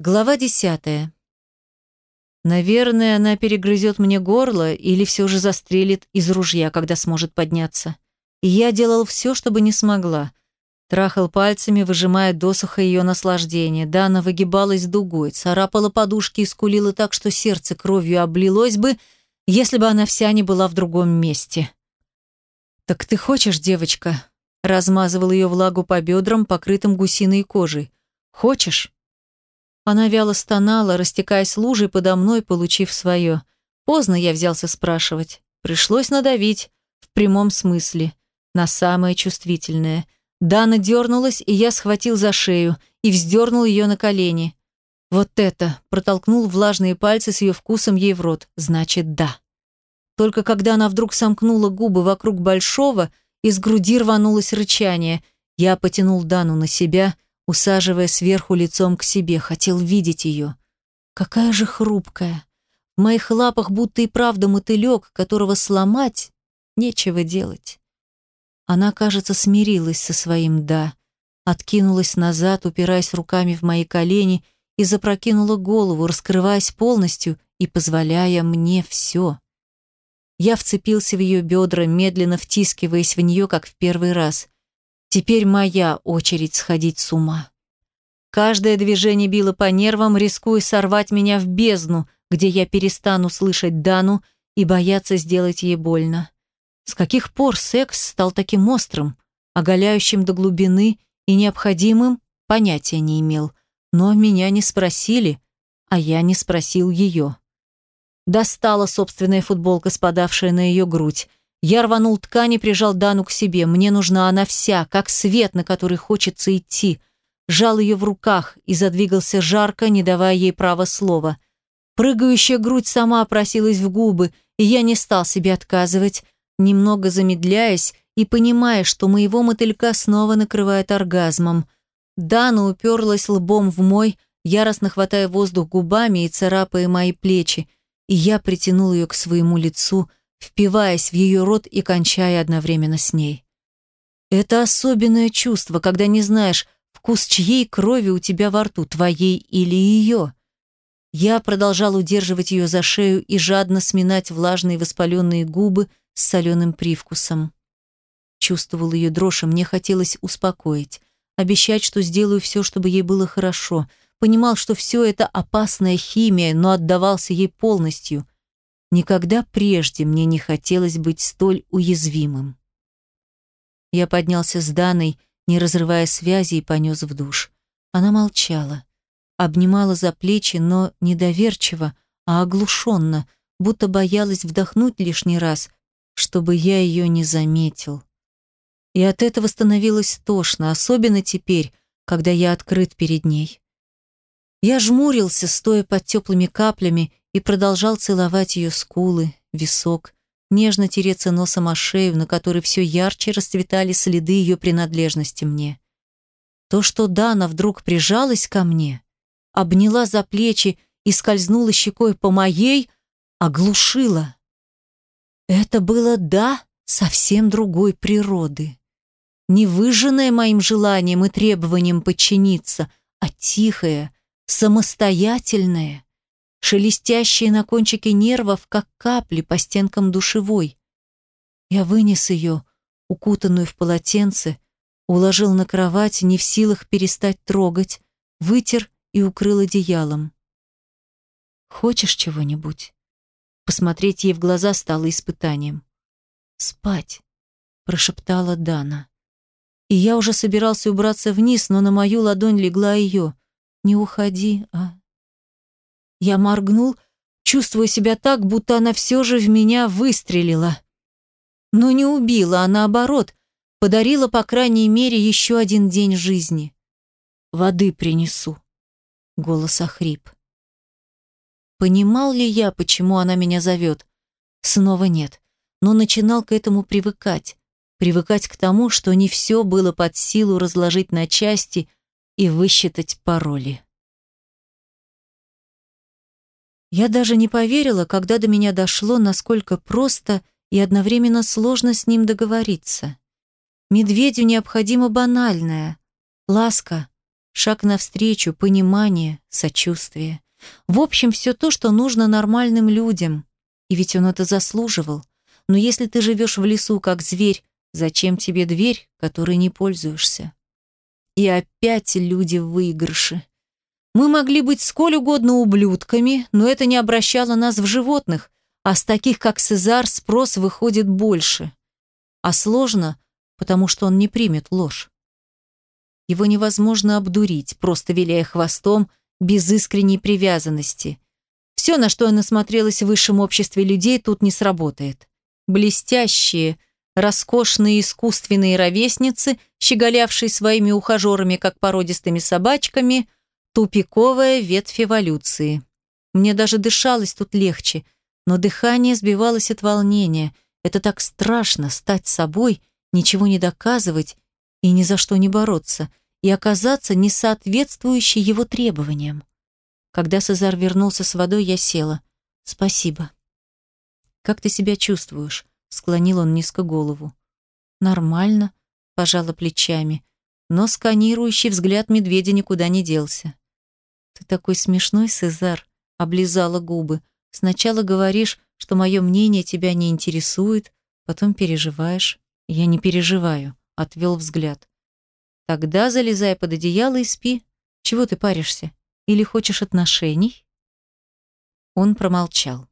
Глава десятая. Наверное, она перегрызет мне горло или все же застрелит из ружья, когда сможет подняться. И я делал все, чтобы не смогла. Трахал пальцами, выжимая досуха ее наслаждение. Дана выгибалась дугой, царапала подушки и скулила так, что сердце кровью облилось бы, если бы она вся не была в другом месте. «Так ты хочешь, девочка?» Размазывал ее влагу по бедрам, покрытым гусиной кожей. «Хочешь?» Она вяло стонала, растекаясь лужей подо мной, получив свое. Поздно я взялся спрашивать. Пришлось надавить, в прямом смысле, на самое чувствительное. Дана дернулась, и я схватил за шею и вздернул ее на колени. Вот это, протолкнул влажные пальцы с ее вкусом ей в рот, значит да. Только когда она вдруг сомкнула губы вокруг большого, из груди рванулось рычание. Я потянул Дану на себя — усаживая сверху лицом к себе, хотел видеть ее. Какая же хрупкая. В моих лапах будто и правда мотылек, которого сломать нечего делать. Она, кажется, смирилась со своим «да», откинулась назад, упираясь руками в мои колени и запрокинула голову, раскрываясь полностью и позволяя мне все. Я вцепился в ее бедра, медленно втискиваясь в нее, как в первый раз. Теперь моя очередь сходить с ума. Каждое движение било по нервам, рискуя сорвать меня в бездну, где я перестану слышать Дану и бояться сделать ей больно. С каких пор секс стал таким острым, оголяющим до глубины и необходимым, понятия не имел. Но меня не спросили, а я не спросил ее. Достала собственная футболка, спадавшая на ее грудь. Я рванул ткань и прижал Дану к себе. Мне нужна она вся, как свет, на который хочется идти. Жал ее в руках и задвигался жарко, не давая ей права слова. Прыгающая грудь сама просилась в губы, и я не стал себе отказывать, немного замедляясь и понимая, что моего мотылька снова накрывает оргазмом. Дана уперлась лбом в мой, яростно хватая воздух губами и царапая мои плечи, и я притянул ее к своему лицу, впиваясь в ее рот и кончая одновременно с ней. Это особенное чувство, когда не знаешь, вкус чьей крови у тебя во рту, твоей или ее. Я продолжал удерживать ее за шею и жадно сминать влажные воспаленные губы с соленым привкусом. Чувствовал ее дрожь, и мне хотелось успокоить, обещать, что сделаю все, чтобы ей было хорошо. Понимал, что все это опасная химия, но отдавался ей полностью – Никогда прежде мне не хотелось быть столь уязвимым. Я поднялся с Даной, не разрывая связи, и понес в душ. Она молчала, обнимала за плечи, но недоверчиво, а оглушенно, будто боялась вдохнуть лишний раз, чтобы я ее не заметил. И от этого становилось тошно, особенно теперь, когда я открыт перед ней. Я жмурился, стоя под теплыми каплями, и продолжал целовать ее скулы, висок, нежно тереться носом о шею, на которой все ярче расцветали следы ее принадлежности мне. То, что Дана вдруг прижалась ко мне, обняла за плечи и скользнула щекой по моей, оглушила. Это было «да» совсем другой природы. Не выжженное моим желанием и требованием подчиниться, а тихое, самостоятельное, шелестящие на кончике нервов, как капли по стенкам душевой. Я вынес ее, укутанную в полотенце, уложил на кровать, не в силах перестать трогать, вытер и укрыл одеялом. «Хочешь чего-нибудь?» Посмотреть ей в глаза стало испытанием. «Спать», — прошептала Дана. И я уже собирался убраться вниз, но на мою ладонь легла ее. «Не уходи, а я моргнул, чувствуя себя так, будто она все же в меня выстрелила. Но не убила, а наоборот, подарила, по крайней мере, еще один день жизни. «Воды принесу», — голос охрип. Понимал ли я, почему она меня зовет? Снова нет, но начинал к этому привыкать. Привыкать к тому, что не все было под силу разложить на части и высчитать пароли. Я даже не поверила, когда до меня дошло, насколько просто и одновременно сложно с ним договориться. Медведю необходима банальная ласка, Шаг навстречу, понимание, сочувствие. В общем, все то, что нужно нормальным людям. И ведь он это заслуживал. Но если ты живешь в лесу как зверь, зачем тебе дверь, которой не пользуешься? И опять люди в выигрыше. Мы могли быть сколь угодно ублюдками, но это не обращало нас в животных, а с таких, как Сезар, спрос выходит больше. А сложно, потому что он не примет ложь. Его невозможно обдурить, просто виляя хвостом, без искренней привязанности. Все, на что я насмотрелась в высшем обществе людей, тут не сработает. Блестящие, роскошные искусственные ровесницы, щеголявшие своими ухажерами, как породистыми собачками, тупиковая ветвь эволюции. Мне даже дышалось тут легче, но дыхание сбивалось от волнения. Это так страшно стать собой, ничего не доказывать и ни за что не бороться, и оказаться несоответствующей его требованиям. Когда Сезар вернулся с водой, я села. «Спасибо». «Как ты себя чувствуешь?» — склонил он низко голову. «Нормально», — пожала плечами, но сканирующий взгляд медведя никуда не делся. «Ты такой смешной, Сезар», — облизала губы. «Сначала говоришь, что мое мнение тебя не интересует, потом переживаешь». «Я не переживаю», — отвел взгляд. «Тогда залезай под одеяло и спи. Чего ты паришься? Или хочешь отношений?» Он промолчал.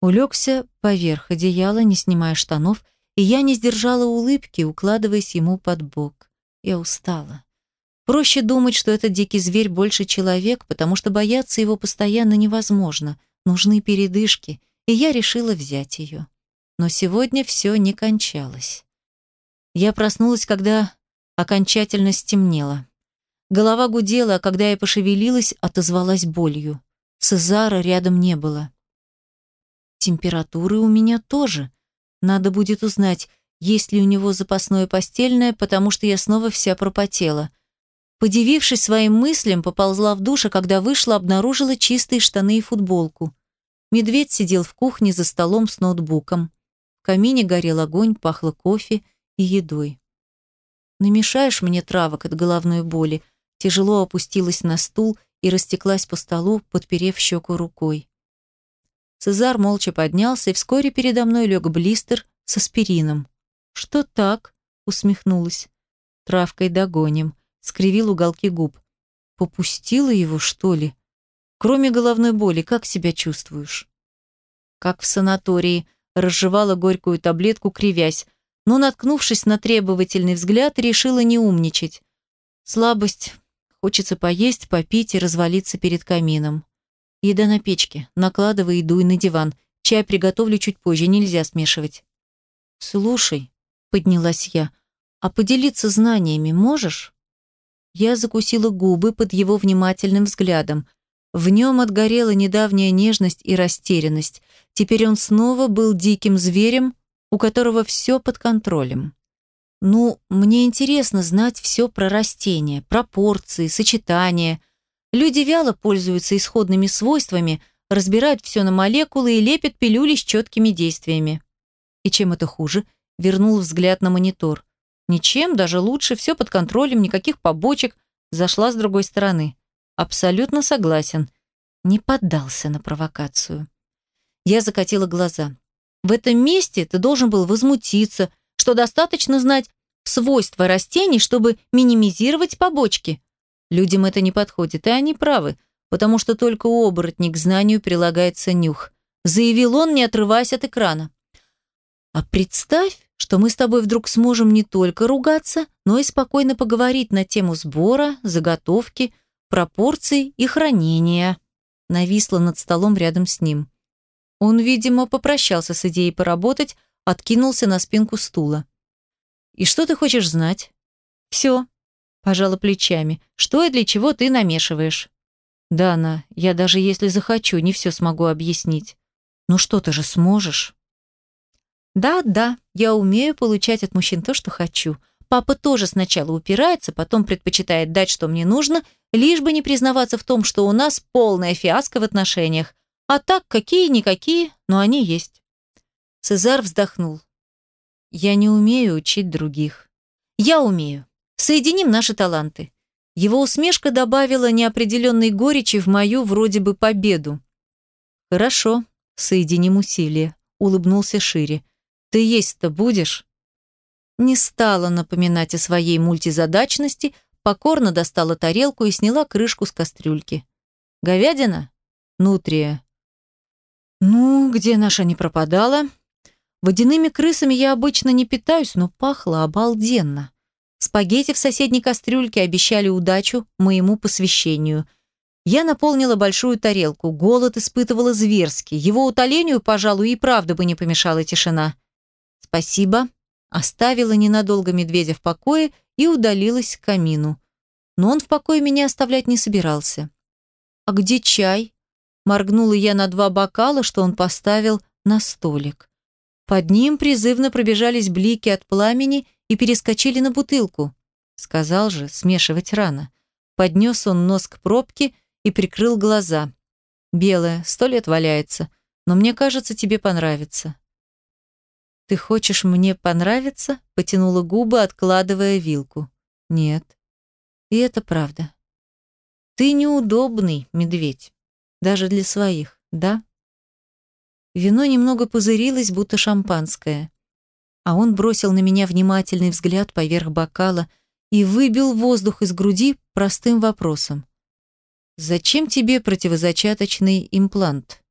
Улегся поверх одеяла, не снимая штанов, и я не сдержала улыбки, укладываясь ему под бок. Я устала. Проще думать, что этот дикий зверь больше человек, потому что бояться его постоянно невозможно. Нужны передышки, и я решила взять ее. Но сегодня все не кончалось. Я проснулась, когда окончательно стемнело. Голова гудела, а когда я пошевелилась, отозвалась болью. Цезара рядом не было. Температуры у меня тоже. Надо будет узнать, есть ли у него запасное постельное, потому что я снова вся пропотела. Подивившись своим мыслям, поползла в душ, а когда вышла, обнаружила чистые штаны и футболку. Медведь сидел в кухне за столом с ноутбуком. В камине горел огонь, пахло кофе и едой. «Намешаешь мне травок от головной боли?» Тяжело опустилась на стул и растеклась по столу, подперев щеку рукой. Цезар молча поднялся, и вскоре передо мной лег блистер с аспирином. «Что так?» — усмехнулась. «Травкой догоним», — скривил уголки губ. «Попустила его, что ли? Кроме головной боли, как себя чувствуешь?» «Как в санатории», — разжевала горькую таблетку, кривясь, но, наткнувшись на требовательный взгляд, решила не умничать. Слабость. Хочется поесть, попить и развалиться перед камином. Еда на печке. Накладывай и на диван. Чай приготовлю чуть позже, нельзя смешивать. «Слушай», — поднялась я, — «а поделиться знаниями можешь?» Я закусила губы под его внимательным взглядом. В нем отгорела недавняя нежность и растерянность. Теперь он снова был диким зверем, у которого все под контролем. Ну, мне интересно знать все про растения, пропорции, сочетания. Люди вяло пользуются исходными свойствами, разбирают все на молекулы и лепят пилюли с четкими действиями. И чем это хуже? Вернул взгляд на монитор. Ничем, даже лучше, все под контролем, никаких побочек. Зашла с другой стороны. Абсолютно согласен. Не поддался на провокацию. Я закатила глаза. В этом месте ты должен был возмутиться, что достаточно знать свойства растений, чтобы минимизировать побочки. Людям это не подходит, и они правы, потому что только у оборотней к знанию прилагается нюх. Заявил он, не отрываясь от экрана. А представь, что мы с тобой вдруг сможем не только ругаться, но и спокойно поговорить на тему сбора, заготовки, пропорций и хранения. Нависла над столом рядом с ним. Он, видимо, попрощался с идеей поработать, откинулся на спинку стула. «И что ты хочешь знать?» «Все», – пожала плечами. «Что и для чего ты намешиваешь?» «Дана, я даже если захочу, не все смогу объяснить». «Ну что ты же сможешь?» «Да, да, я умею получать от мужчин то, что хочу. Папа тоже сначала упирается, потом предпочитает дать, что мне нужно, лишь бы не признаваться в том, что у нас полная фиаско в отношениях. А так, какие-никакие, но они есть. Цезар вздохнул. Я не умею учить других. Я умею. Соединим наши таланты. Его усмешка добавила неопределенной горечи в мою вроде бы победу. «Хорошо, соединим усилия», — улыбнулся шире. «Ты есть-то будешь?» Не стала напоминать о своей мультизадачности, покорно достала тарелку и сняла крышку с кастрюльки. «Говядина?» «Нутрия». «Ну, где наша не пропадала?» Водяными крысами я обычно не питаюсь, но пахло обалденно. Спагетти в соседней кастрюльке обещали удачу моему посвящению. Я наполнила большую тарелку, голод испытывала зверски. Его утолению, пожалуй, и правда бы не помешала тишина. «Спасибо», оставила ненадолго медведя в покое и удалилась к камину. Но он в покое меня оставлять не собирался. «А где чай?» Моргнула я на два бокала, что он поставил на столик. Под ним призывно пробежались блики от пламени и перескочили на бутылку. Сказал же, смешивать рано. Поднес он нос к пробке и прикрыл глаза. «Белая, сто лет валяется, но мне кажется, тебе понравится». «Ты хочешь мне понравиться?» — потянула губы, откладывая вилку. «Нет». И это правда. «Ты неудобный, медведь. Даже для своих, да?» Вино немного пузырилось, будто шампанское. А он бросил на меня внимательный взгляд поверх бокала и выбил воздух из груди простым вопросом. «Зачем тебе противозачаточный имплант?»